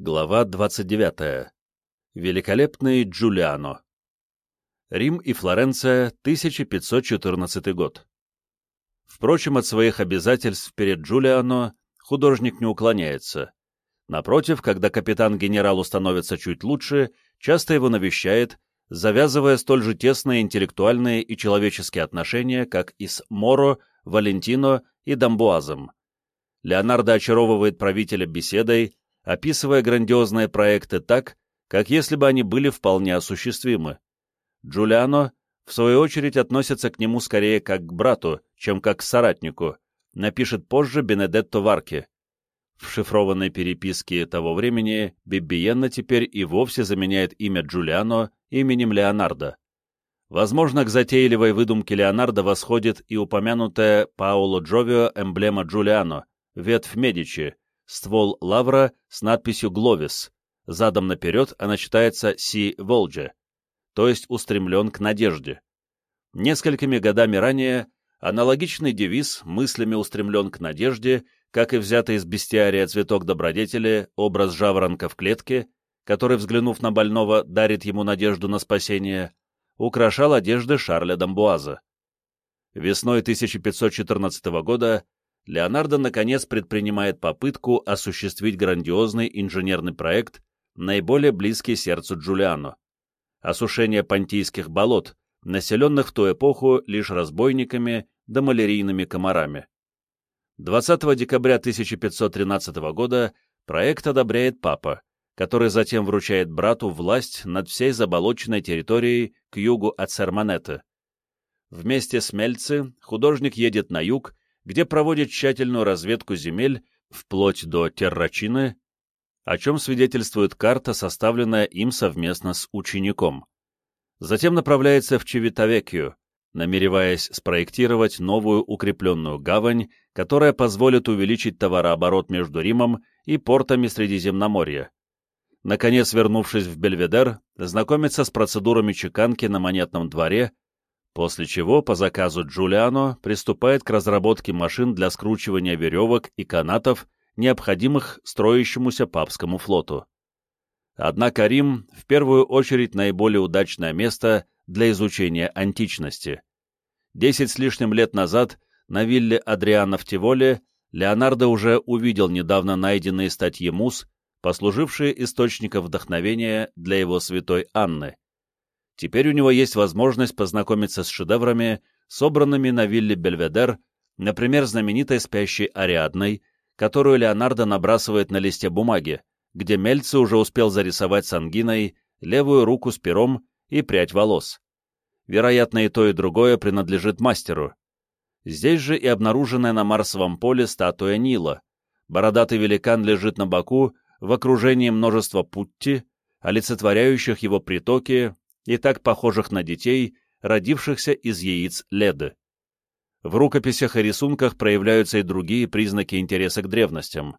Глава 29. Великолепный Джулиано. Рим и Флоренция, 1514 год. Впрочем, от своих обязательств перед Джулиано художник не уклоняется. Напротив, когда капитан-генералу становится чуть лучше, часто его навещает, завязывая столь же тесные интеллектуальные и человеческие отношения, как и с Моро, Валентино и Дамбуазом. Леонардо очаровывает правителя беседой, описывая грандиозные проекты так, как если бы они были вполне осуществимы. Джулиано, в свою очередь, относится к нему скорее как к брату, чем как к соратнику, напишет позже Бенедетто Варки. В шифрованной переписке того времени Бибиенна теперь и вовсе заменяет имя Джулиано именем Леонардо. Возможно, к затейливой выдумке Леонардо восходит и упомянутая Паоло Джовио эмблема Джулиано, ветвь Медичи, ствол лавра с надписью «Гловис», задом наперед она читается «Си Волджи», то есть устремлен к надежде. Несколькими годами ранее аналогичный девиз «Мыслями устремлен к надежде», как и взятый из бестиария цветок добродетели, образ жаворонка в клетке, который, взглянув на больного, дарит ему надежду на спасение, украшал одежды Шарля Дамбуаза. Весной 1514 года Леонардо наконец предпринимает попытку осуществить грандиозный инженерный проект, наиболее близкий сердцу Джулиано. Осушение понтийских болот, населенных в ту эпоху лишь разбойниками да малярийными комарами. 20 декабря 1513 года проект одобряет папа, который затем вручает брату власть над всей заболоченной территорией к югу от Серманета. Вместе с Мельци художник едет на юг где проводит тщательную разведку земель вплоть до Террачины, о чем свидетельствует карта, составленная им совместно с учеником. Затем направляется в Чевитовекию, намереваясь спроектировать новую укрепленную гавань, которая позволит увеличить товарооборот между Римом и портами Средиземноморья. Наконец, вернувшись в Бельведер, знакомится с процедурами чеканки на монетном дворе после чего по заказу Джулиано приступает к разработке машин для скручивания веревок и канатов, необходимых строящемуся папскому флоту. Однако Рим в первую очередь наиболее удачное место для изучения античности. Десять с лишним лет назад на вилле Адриана в Тиволе Леонардо уже увидел недавно найденные статьи Мус, послужившие источником вдохновения для его святой Анны. Теперь у него есть возможность познакомиться с шедеврами, собранными на вилле Бельведер, например, знаменитой спящей Ариадной, которую Леонардо набрасывает на листе бумаги, где Мельци уже успел зарисовать с ангиной левую руку с пером и прядь волос. Вероятно, и то, и другое принадлежит мастеру. Здесь же и обнаруженная на Марсовом поле статуя Нила. Бородатый великан лежит на боку в окружении множества путти, олицетворяющих его притоки и так похожих на детей, родившихся из яиц Леды. В рукописях и рисунках проявляются и другие признаки интереса к древностям.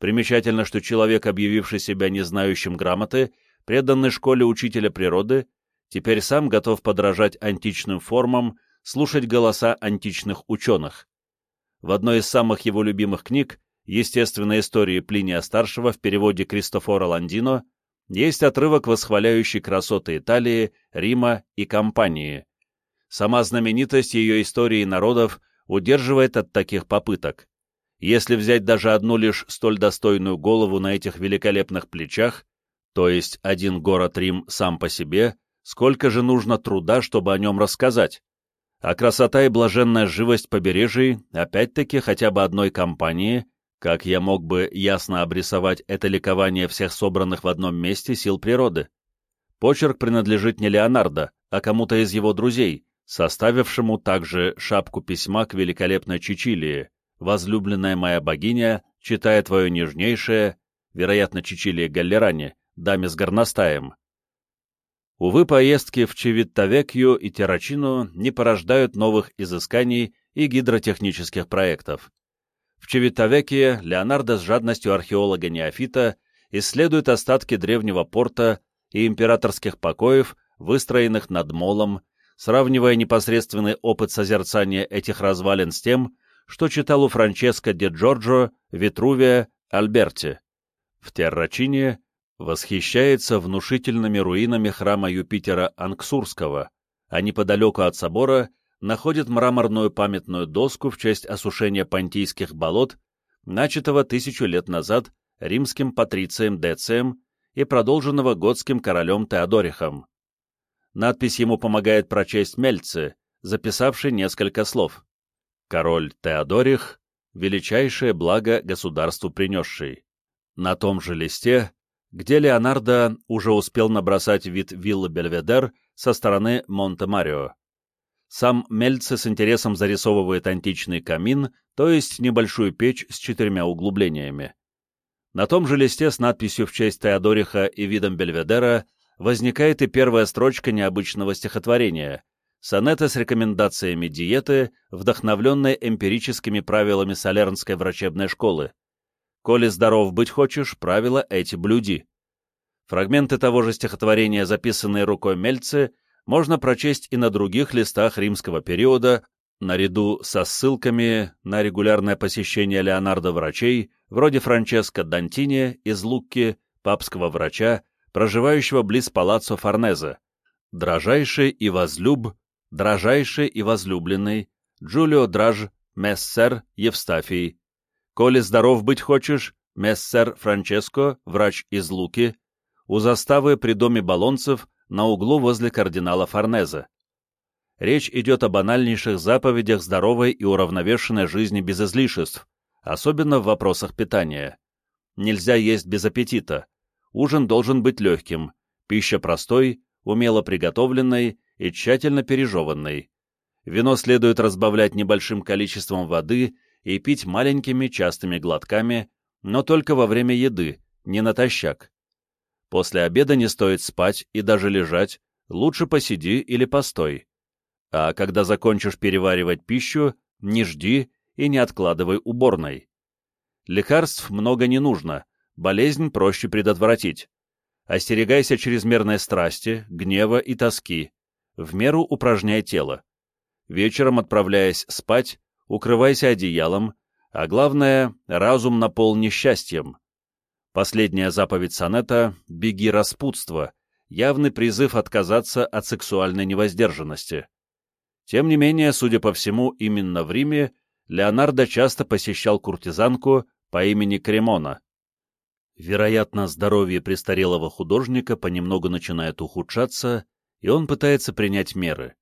Примечательно, что человек, объявивший себя не знающим грамоты, преданный школе учителя природы, теперь сам готов подражать античным формам, слушать голоса античных ученых. В одной из самых его любимых книг «Естественная история Плиния-старшего» в переводе Кристофора Ландино есть отрывок, восхваляющий красоты Италии, Рима и компании. Сама знаменитость ее истории народов удерживает от таких попыток. Если взять даже одну лишь столь достойную голову на этих великолепных плечах, то есть один город Рим сам по себе, сколько же нужно труда, чтобы о нем рассказать? А красота и блаженная живость побережий, опять-таки, хотя бы одной компании, как я мог бы ясно обрисовать это ликование всех собранных в одном месте сил природы? Почерк принадлежит не Леонардо, а кому-то из его друзей, составившему также шапку письма к великолепной Чичилии. «Возлюбленная моя богиня, читая твое нежнейшее, вероятно, Чичилия Галлеране, даме с горностаем». Увы, поездки в Чевиттавекью и Террачину не порождают новых изысканий и гидротехнических проектов. В Чевитовеке Леонардо с жадностью археолога-неофита исследует остатки древнего порта и императорских покоев, выстроенных над молом, сравнивая непосредственный опыт созерцания этих развалин с тем, что читал у Франческо де Джорджо, Витрувия, Альберти. В Террачине восхищается внушительными руинами храма Юпитера Анксурского, а неподалеку от собора находит мраморную памятную доску в честь осушения понтийских болот, начатого тысячу лет назад римским патрицием Децием и продолженного готским королем Теодорихом. Надпись ему помогает прочесть Мельце, записавший несколько слов. «Король Теодорих — величайшее благо государству принесший». На том же листе, где Леонардо уже успел набросать вид виллы Бельведер со стороны Монте-Марио. Сам Мельце с интересом зарисовывает античный камин, то есть небольшую печь с четырьмя углублениями. На том же листе с надписью в честь Теодориха и видом Бельведера возникает и первая строчка необычного стихотворения — сонета с рекомендациями диеты, вдохновленной эмпирическими правилами Солернской врачебной школы. «Коли здоров быть хочешь, правила эти блюди». Фрагменты того же стихотворения, записанные рукой Мельцы, можно прочесть и на других листах римского периода, наряду со ссылками на регулярное посещение Леонардо врачей, вроде Франческо Дантини из Лукки, папского врача, проживающего близ палаццо Форнезе, дрожайший и возлюб, дрожайший и возлюбленный, Джулио Драж, мессер Евстафий. Коли здоров быть хочешь, мессер Франческо, врач из Луки, у заставы при доме Болонцев на углу возле кардинала Форнезе речь идет о банальнейших заповедях здоровой и уравновешенной жизни без излишеств, особенно в вопросах питания. Нельзя есть без аппетита, ужин должен быть легким, пища простой, умело приготовленной и тщательно пережеванной. Вино следует разбавлять небольшим количеством воды и пить маленькими частыми глотками, но только во время еды, не натощак. После обеда не стоит спать и даже лежать, лучше посиди или постой а когда закончишь переваривать пищу, не жди и не откладывай уборной. Лекарств много не нужно, болезнь проще предотвратить. Остерегайся чрезмерной страсти, гнева и тоски, в меру упражняй тело. Вечером, отправляясь спать, укрывайся одеялом, а главное, разум наполни счастьем. Последняя заповедь сонета — «Беги распутство», явный призыв отказаться от сексуальной невоздержанности. Тем не менее, судя по всему, именно в Риме Леонардо часто посещал куртизанку по имени Кремона. Вероятно, здоровье престарелого художника понемногу начинает ухудшаться, и он пытается принять меры.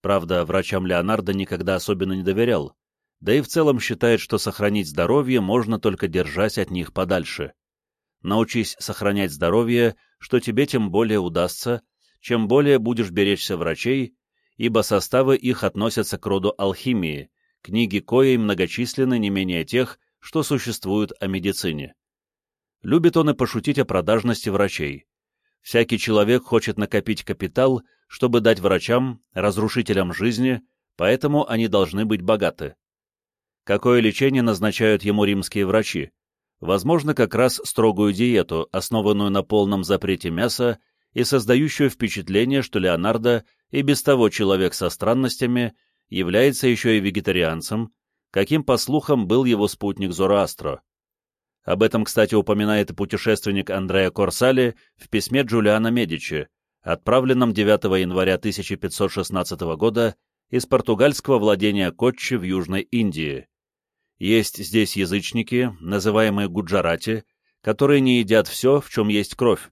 Правда, врачам Леонардо никогда особенно не доверял, да и в целом считает, что сохранить здоровье можно только держась от них подальше. Научись сохранять здоровье, что тебе тем более удастся, чем более будешь беречься врачей, ибо составы их относятся к роду алхимии, книги коей многочисленны не менее тех, что существуют о медицине. Любит он и пошутить о продажности врачей. Всякий человек хочет накопить капитал, чтобы дать врачам, разрушителям жизни, поэтому они должны быть богаты. Какое лечение назначают ему римские врачи? Возможно, как раз строгую диету, основанную на полном запрете мяса и создающую впечатление, что Леонардо и без того человек со странностями является еще и вегетарианцем, каким, по слухам, был его спутник Зороастро. Об этом, кстати, упоминает и путешественник Андреа Корсали в письме Джулиана Медичи, отправленном 9 января 1516 года из португальского владения Коччи в Южной Индии. Есть здесь язычники, называемые гуджарати, которые не едят все, в чем есть кровь,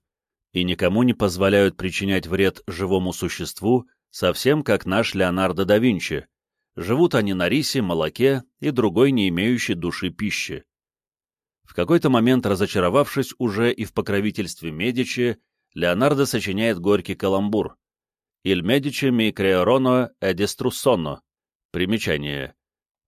и никому не позволяют причинять вред живому существу, совсем как наш Леонардо да Винчи. Живут они на рисе, молоке и другой не имеющей души пищи. В какой-то момент, разочаровавшись уже и в покровительстве Медичи, Леонардо сочиняет горький каламбур. «Il Medici mi crearono e distrussono». Примечание.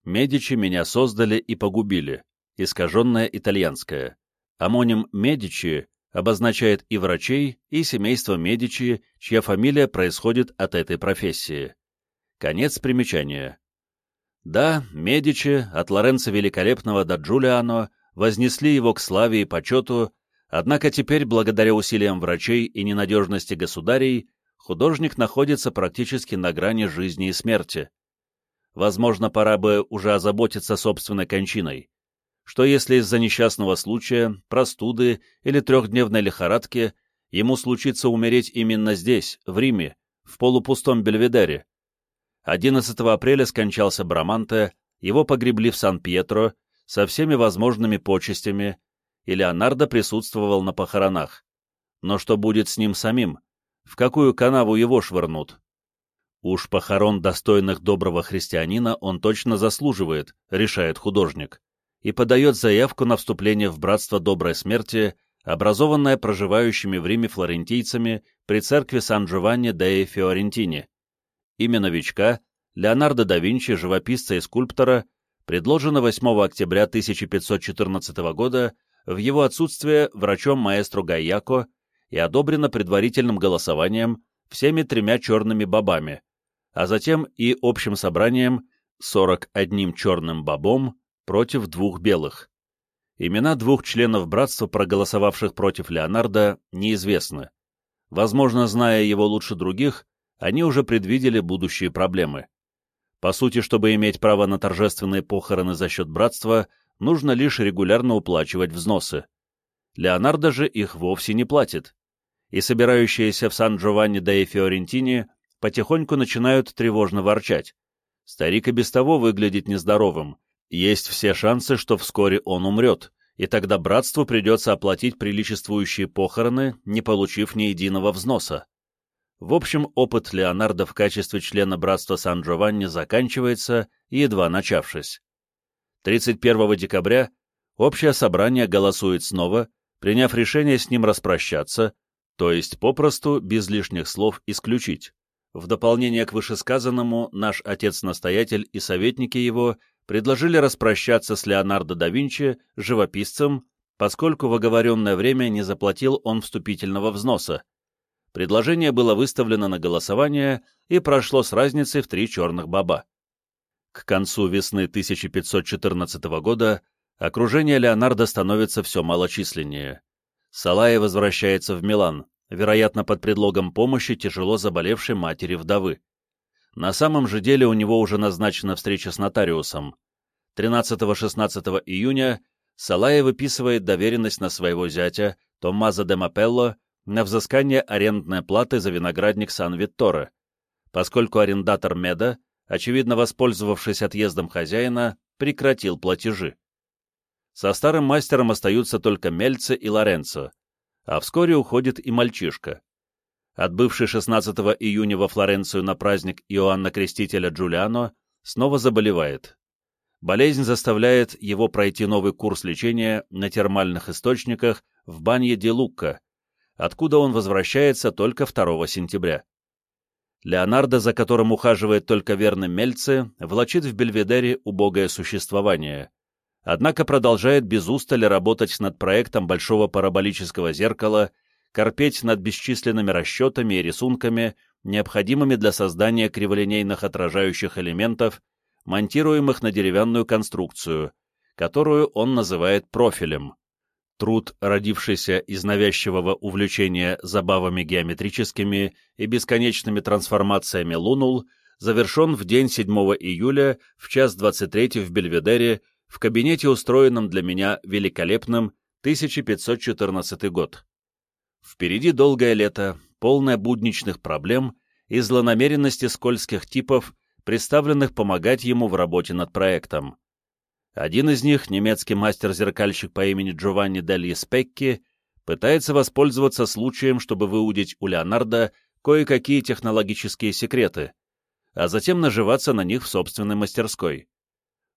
«Медичи меня создали и погубили». Искаженное итальянское. Амоним Медичи обозначает и врачей, и семейство Медичи, чья фамилия происходит от этой профессии. Конец примечания. Да, Медичи, от Лоренцо Великолепного до Джулиано, вознесли его к славе и почету, однако теперь, благодаря усилиям врачей и ненадежности государей, художник находится практически на грани жизни и смерти. Возможно, пора бы уже озаботиться собственной кончиной. что если из-за несчастного случая, простуды или трехдневной лихорадки ему случится умереть именно здесь, в Риме, в полупустом Бельведере. 11 апреля скончался Браманте, его погребли в Сан-Пьетро со всеми возможными почестями, и Леонардо присутствовал на похоронах. Но что будет с ним самим? В какую канаву его швырнут? Уж похорон достойных доброго христианина он точно заслуживает, решает художник, и подает заявку на вступление в братство доброй смерти, образованное проживающими в Риме флорентийцами при церкви Сан-Джованни деи Фиорентини. Имя новичка, Леонардо да Винчи, живописца и скульптора, предложено 8 октября 1514 года в его отсутствие врачом маэстро Гайяко и одобрено предварительным голосованием всеми тремя черными бобами, а затем и общим собранием 41 черным бобом против двух белых. Имена двух членов братства, проголосовавших против Леонардо, неизвестны. Возможно, зная его лучше других, они уже предвидели будущие проблемы. По сути, чтобы иметь право на торжественные похороны за счет братства, нужно лишь регулярно уплачивать взносы. Леонардо же их вовсе не платит. И собирающиеся в Сан-Джованни да и Фиорентине потихоньку начинают тревожно ворчать. Старик и без того выглядит нездоровым. Есть все шансы, что вскоре он умрет, и тогда братству придется оплатить приличествующие похороны, не получив ни единого взноса. В общем, опыт Леонардо в качестве члена братства Сан-Джованни заканчивается, едва начавшись. 31 декабря общее собрание голосует снова, приняв решение с ним распрощаться, то есть попросту, без лишних слов, исключить. В дополнение к вышесказанному, наш отец-настоятель и советники его предложили распрощаться с Леонардо да Винчи, живописцем, поскольку в оговоренное время не заплатил он вступительного взноса. Предложение было выставлено на голосование и прошло с разницей в три черных баба. К концу весны 1514 года окружение Леонардо становится все малочисленнее. Салая возвращается в Милан, вероятно, под предлогом помощи тяжело заболевшей матери-вдовы. На самом же деле у него уже назначена встреча с нотариусом. 13-16 июня Салая выписывает доверенность на своего зятя, Томмазо де Мапелло, на взыскание арендной платы за виноградник Сан-Витторе, поскольку арендатор Меда очевидно воспользовавшись отъездом хозяина, прекратил платежи. Со старым мастером остаются только Мельце и Лоренцо, а вскоре уходит и мальчишка. Отбывший 16 июня во Флоренцию на праздник Иоанна Крестителя Джулиано, снова заболевает. Болезнь заставляет его пройти новый курс лечения на термальных источниках в банье Ди Лукка, откуда он возвращается только 2 сентября. Леонардо, за которым ухаживает только верный Мельце, влачит в Бельведере убогое существование. Однако продолжает без устали работать над проектом большого параболического зеркала, корпеть над бесчисленными расчетами и рисунками, необходимыми для создания криволинейных отражающих элементов, монтируемых на деревянную конструкцию, которую он называет профилем. Труд, родившийся из навязчивого увлечения забавами геометрическими и бесконечными трансформациями Лунул, завершен в день 7 июля в час 23 в Бельведере в кабинете, устроенном для меня великолепным 1514 год. Впереди долгое лето, полное будничных проблем и злонамеренности скользких типов, представленных помогать ему в работе над проектом. Один из них, немецкий мастер-зеркальщик по имени Джованни Дельи Спекки, пытается воспользоваться случаем, чтобы выудить у Леонардо кое-какие технологические секреты, а затем наживаться на них в собственной мастерской.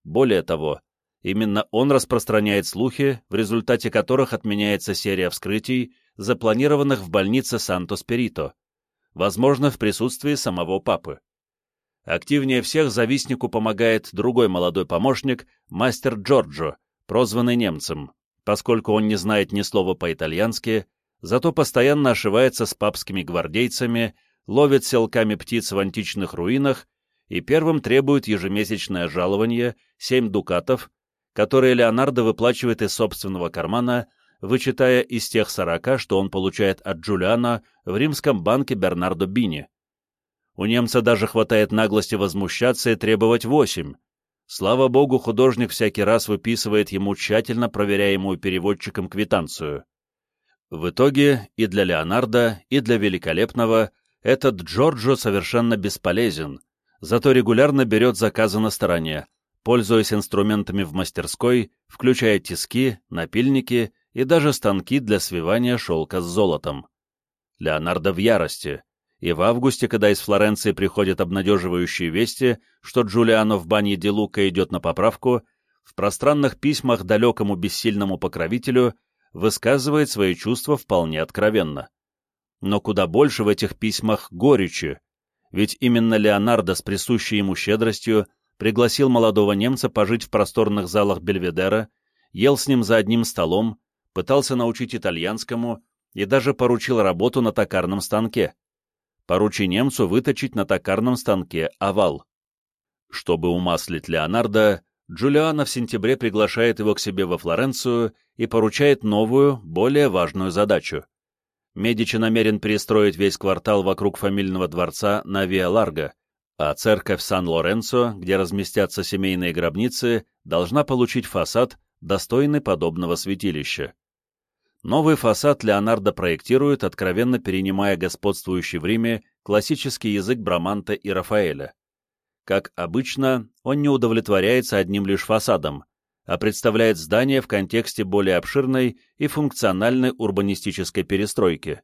Более того, именно он распространяет слухи, в результате которых отменяется серия вскрытий, запланированных в больнице Санто-Спирито, возможно, в присутствии самого папы. Активнее всех завистнику помогает другой молодой помощник, мастер Джорджо, прозванный немцем, поскольку он не знает ни слова по-итальянски, зато постоянно ошивается с папскими гвардейцами, ловит селками птиц в античных руинах и первым требует ежемесячное жалование, 7 дукатов, которые Леонардо выплачивает из собственного кармана, вычитая из тех 40, что он получает от Джулиана в римском банке Бернардо Бини. У немца даже хватает наглости возмущаться и требовать восемь. Слава богу, художник всякий раз выписывает ему тщательно проверяемую переводчиком квитанцию. В итоге и для Леонардо, и для Великолепного этот Джорджо совершенно бесполезен, зато регулярно берет заказы на стороне, пользуясь инструментами в мастерской, включая тиски, напильники и даже станки для свивания шелка с золотом. Леонардо в ярости, и в августе, когда из Флоренции приходят обнадеживающие вести, что Джулиано в бане Ди Лука идет на поправку, в пространных письмах далекому бессильному покровителю высказывает свои чувства вполне откровенно. Но куда больше в этих письмах горечи, ведь именно Леонардо с присущей ему щедростью пригласил молодого немца пожить в просторных залах Бельведера, ел с ним за одним столом, пытался научить итальянскому и даже поручил работу на токарном станке поручи немцу выточить на токарном станке овал. Чтобы умаслить Леонардо, Джулиано в сентябре приглашает его к себе во Флоренцию и поручает новую, более важную задачу. Медичи намерен перестроить весь квартал вокруг фамильного дворца на Виа-Ларго, а церковь Сан-Лоренцо, где разместятся семейные гробницы, должна получить фасад, достойный подобного святилища. Новый фасад Леонардо проектирует, откровенно перенимая господствующий в Риме классический язык Браманта и Рафаэля. Как обычно, он не удовлетворяется одним лишь фасадом, а представляет здание в контексте более обширной и функциональной урбанистической перестройки.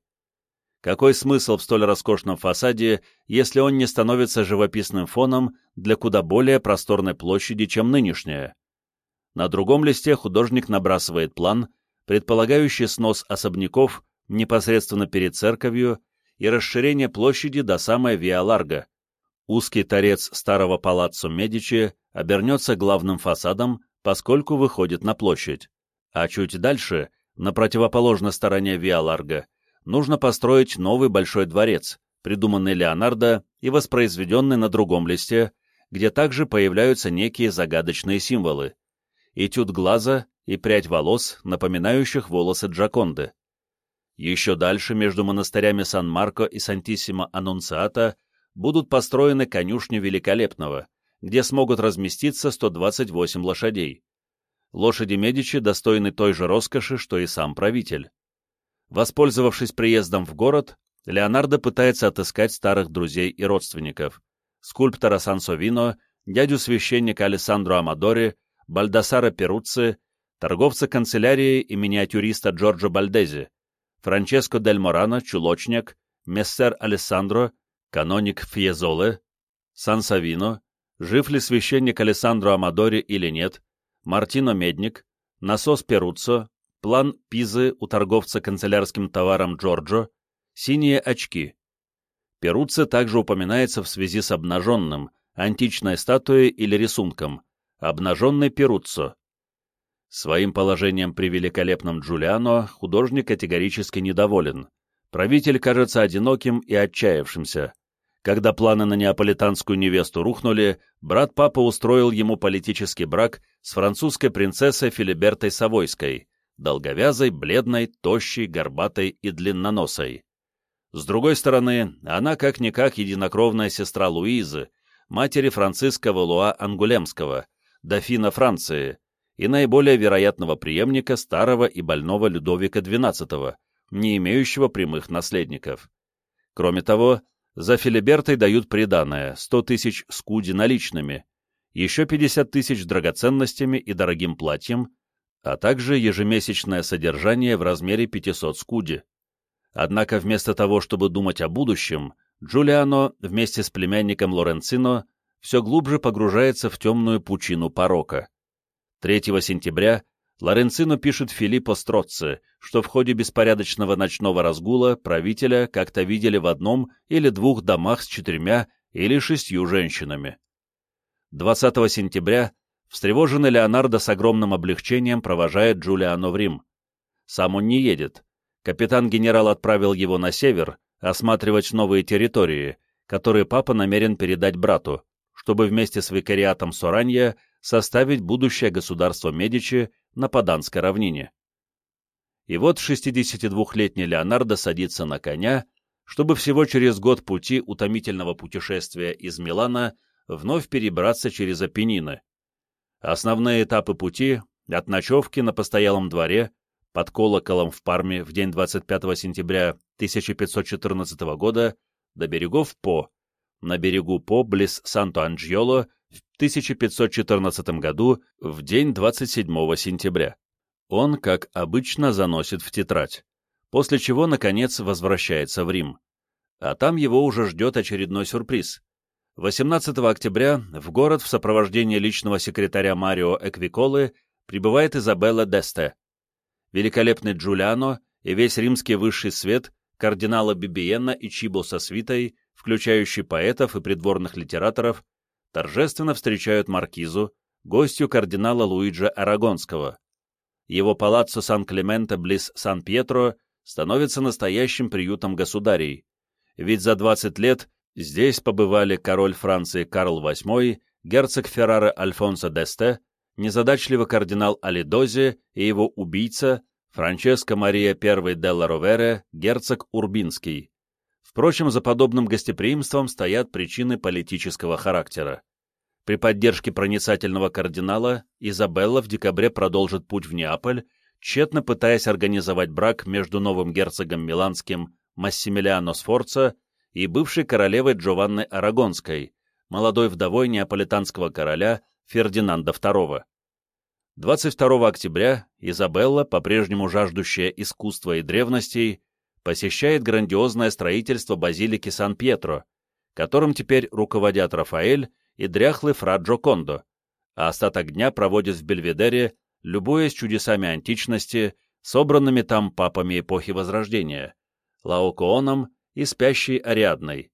Какой смысл в столь роскошном фасаде, если он не становится живописным фоном для куда более просторной площади, чем нынешняя? На другом листе художник набрасывает план, предполагающий снос особняков непосредственно перед церковью и расширение площади до самой Виа-Ларго. Узкий торец старого палаццо Медичи обернется главным фасадом, поскольку выходит на площадь. А чуть дальше, на противоположной стороне Виа-Ларго, нужно построить новый большой дворец, придуманный Леонардо и воспроизведенный на другом листе, где также появляются некие загадочные символы. Этюд глаза и прядь волос, напоминающих волосы Джаконды. Еще дальше, между монастырями Сан-Марко и Сантиссимо-Аннунциата, будут построены конюшни Великолепного, где смогут разместиться 128 лошадей. Лошади Медичи достойны той же роскоши, что и сам правитель. Воспользовавшись приездом в город, Леонардо пытается отыскать старых друзей и родственников. Скульптора Сансовино, дядю священника Алессандро Амадори, Бальдасара Перуцци, торговца канцелярией и миниатюриста Джорджо Бальдези, Франческо дель Морано, чулочник, мессер Алессандро, каноник Фьезоле, Сан Савино, жив ли священник Алессандро Амадори или нет, Мартино Медник, насос Перуццо, план Пизы у торговца канцелярским товаром Джорджо, синие очки. Перуццо также упоминается в связи с обнаженным, античной статуей или рисунком, обнаженный Перуццо, Своим положением при великолепном Джулиано художник категорически недоволен. Правитель кажется одиноким и отчаявшимся. Когда планы на неаполитанскую невесту рухнули, брат папа устроил ему политический брак с французской принцессой Филибертой Савойской, долговязой, бледной, тощей, горбатой и длинноносой. С другой стороны, она как-никак единокровная сестра Луизы, матери Франциска Валуа Ангулемского, дофина Франции, и наиболее вероятного преемника старого и больного Людовика XII, не имеющего прямых наследников. Кроме того, за Филибертой дают приданое 100 тысяч скуди наличными, еще 50 тысяч драгоценностями и дорогим платьем, а также ежемесячное содержание в размере 500 скуди. Однако вместо того, чтобы думать о будущем, Джулиано вместе с племянником Лоренцино все глубже погружается в темную пучину порока. 3 сентября Лоренцино пишет Филиппо Строцци, что в ходе беспорядочного ночного разгула правителя как-то видели в одном или двух домах с четырьмя или шестью женщинами. 20 сентября встревоженный Леонардо с огромным облегчением провожает Джулиано в Рим. Сам он не едет. Капитан-генерал отправил его на север осматривать новые территории, которые папа намерен передать брату, чтобы вместе с викариатом Соранья составить будущее государство Медичи на Паданской равнине. И вот 62-летний Леонардо садится на коня, чтобы всего через год пути утомительного путешествия из Милана вновь перебраться через Апеннины, Основные этапы пути от ночевки на постоялом дворе под колоколом в Парме в день 25 сентября 1514 года до берегов По, на берегу По близ Санто-Анджиоло в 1514 году в день 27 сентября. Он, как обычно, заносит в тетрадь, после чего, наконец, возвращается в Рим. А там его уже ждет очередной сюрприз. 18 октября в город в сопровождении личного секретаря Марио Эквиколы прибывает Изабелла Десте. Великолепный Джулиано и весь римский высший свет кардинала Бибиена и Чибо со свитой, включающий поэтов и придворных литераторов, торжественно встречают маркизу, гостью кардинала Луиджа Арагонского. Его палаццо Сан-Клементо близ Сан-Пьетро становится настоящим приютом государей, ведь за 20 лет здесь побывали король Франции Карл VIII, герцог Феррара Альфонсо Десте, незадачливый кардинал Алидози и его убийца Франческо Мария I Делла Ровере, герцог Урбинский. Впрочем, за подобным гостеприимством стоят причины политического характера. При поддержке проницательного кардинала Изабелла в декабре продолжит путь в Неаполь, тщетно пытаясь организовать брак между новым герцогом Миланским Массимилиано Сфорца и бывшей королевой Джованной Арагонской, молодой вдовой неаполитанского короля Фердинанда II. 22 октября Изабелла, по-прежнему жаждущая искусства и древностей, посещает грандиозное строительство базилики Сан-Пьетро, которым теперь руководят Рафаэль и дряхлый фра Джокондо, а остаток дня проводит в Бельведере, любуясь чудесами античности, собранными там папами эпохи Возрождения, Лаокооном и спящей Ариадной.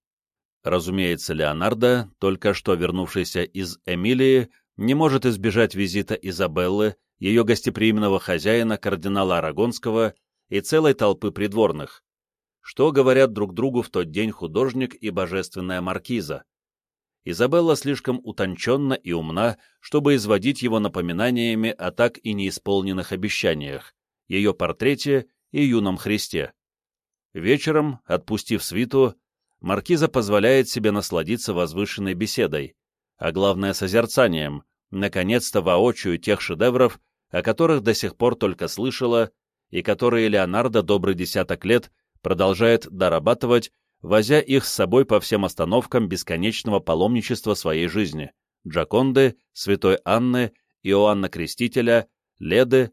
Разумеется, Леонардо, только что вернувшийся из Эмилии, не может избежать визита Изабеллы, ее гостеприимного хозяина, кардинала Арагонского и целой толпы придворных. Что говорят друг другу в тот день художник и божественная маркиза? Изабелла слишком утонченна и умна, чтобы изводить его напоминаниями о так и неисполненных обещаниях, ее портрете и юном Христе. Вечером, отпустив свиту, маркиза позволяет себе насладиться возвышенной беседой, а главное созерцанием, наконец-то воочию тех шедевров, о которых до сих пор только слышала, и которые Леонардо добрый десяток лет продолжает дорабатывать, возя их с собой по всем остановкам бесконечного паломничества своей жизни — Джаконды, Святой Анны, Иоанна Крестителя, Леды,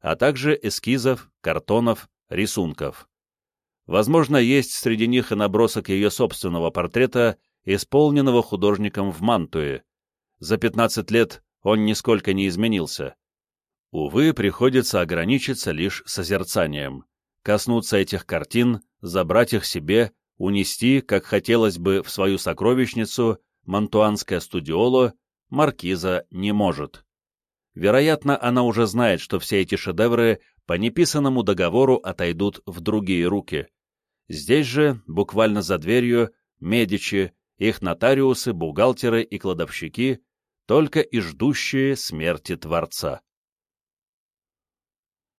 а также эскизов, картонов, рисунков. Возможно, есть среди них и набросок ее собственного портрета, исполненного художником в Мантуе, за 15 лет он нисколько не изменился. Увы, приходится ограничиться лишь созерцанием, коснуться этих картин, забрать их себе, унести, как хотелось бы, в свою сокровищницу, мантуанское студиоло, маркиза не может. Вероятно, она уже знает, что все эти шедевры по неписанному договору отойдут в другие руки. Здесь же, буквально за дверью, Медичи, их нотариусы, бухгалтеры и кладовщики только и ждущие смерти Творца.